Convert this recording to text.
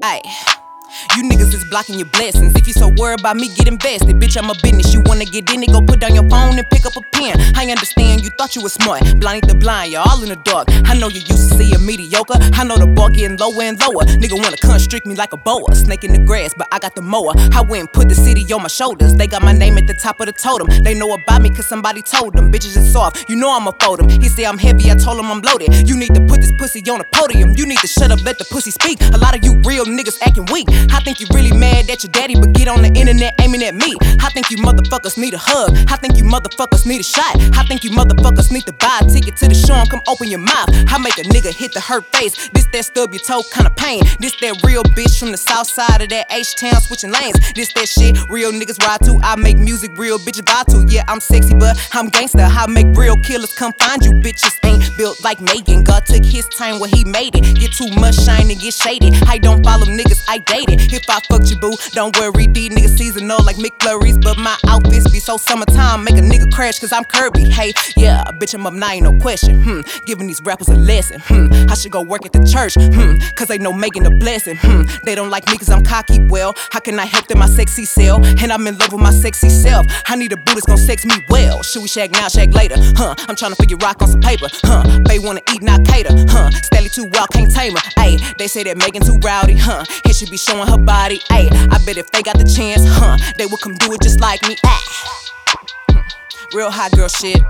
Ay. You niggas is blocking your blessings. If you so worried about me, get invested. Bitch, I'm a business. You wanna get in it, go put down your phone and pick up a pen. I understand you thought you was smart. Blind the blind, you're all in the dark. I know you used to see a mediocre. I know the bar getting lower and lower. Nigga wanna constrict me like a boa. Snake in the grass, but I got the mower. I went and put the city on my shoulders. They got my name at the top of the totem. They know about me cause somebody told them. Bitches is soft, you know I'ma fold them. He say I'm heavy, I told him I'm loaded. You need to put this pussy on a podium. You need to shut up, let the pussy speak. A lot of you real niggas acting weak. I think you really mad at your daddy, but get on the internet aiming at me. I think you motherfuckers need a hug. I think you motherfuckers need a shot. I think you motherfuckers need to buy a ticket to the show and come open your mouth. I make a nigga hit the hurt face. This that stub your toe kinda pain. This that real bitch from the south side of that H town switching lanes. This that shit real niggas ride to. I make music real bitches buy to. Yeah, I'm sexy, but I'm gangster. I make real killers come find you. Bitches ain't built like Megan. God took his time where he made it. Get too much shine and get shaded. I don't follow niggas, I dated. If I fucked you, boo, don't worry. These niggas seasonal McFlurries, but my outfits be so summertime. Make a nigga crash cause I'm Kirby. Hey, yeah, bitch, I'm up now, ain't no question. Hmm, giving these rappers a lesson. Hmm, I should go work at the church. Hmm, cause they know making a blessing. Hmm, they don't like me cause I'm cocky. Well, how can I help them? My sexy self, and I'm in love with my sexy self. I need a boo that's gonna sex me well. Should we shag now, shag later? Huh, I'm trying to figure rock on some paper. Huh, they wanna eat, not cater. Huh, Stallion too wild, can't tame her. Ayy, they say that Megan too rowdy. Huh, and she be showing her body. Ayy, I bet if they got the chance, huh, they would come do it just like me. Ah. Real hot girl shit.